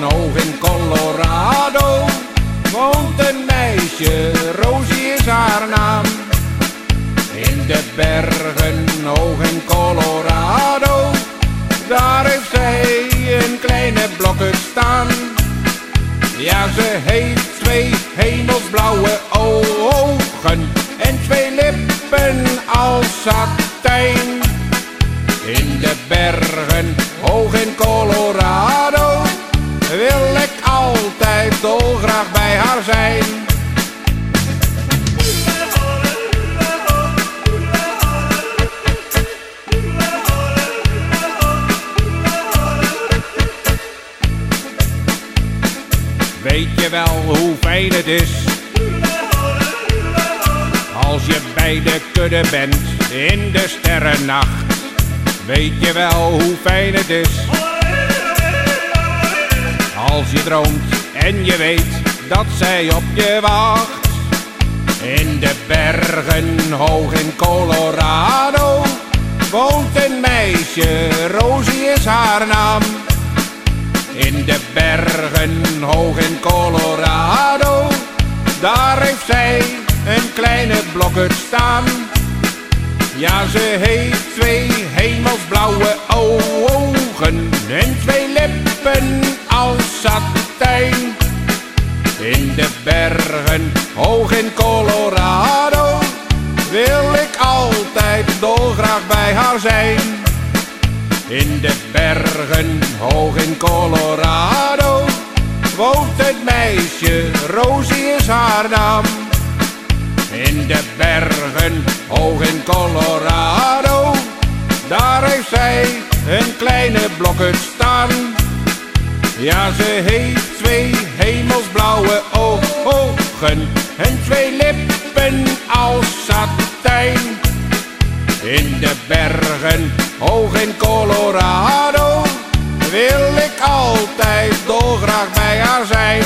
nog in Colorado woont een meisje, Rosie is haar naam. In de bergen hoog in Colorado, daar heeft zij een kleine blokken staan. Ja, ze heeft twee hemelsblauwe ogen en twee lippen als satijn. In de bergen bij haar zijn. Weet je wel hoe fijn het is als je bij de kudde bent in de sterrennacht? Weet je wel hoe fijn het is als je droomt en je weet dat zij op je wacht? In de bergen hoog in Colorado woont een meisje, Rosie is haar naam. In de bergen hoog in Colorado, daar heeft zij een kleine blokket staan. Ja, ze heeft twee hemelsblauwe ogen en twee lippen als satijn. In de bergen hoog in Colorado wil ik altijd dolgraag bij haar zijn. In de bergen hoog in Colorado woont het meisje, Rosie is haar naam. In de bergen hoog in Colorado, daar heeft zij een kleine blokket staan. Ja, ze heeft hemelsblauwe ogen en twee lippen als satijn. In de bergen hoog in Colorado wil ik altijd dolgraag bij haar zijn.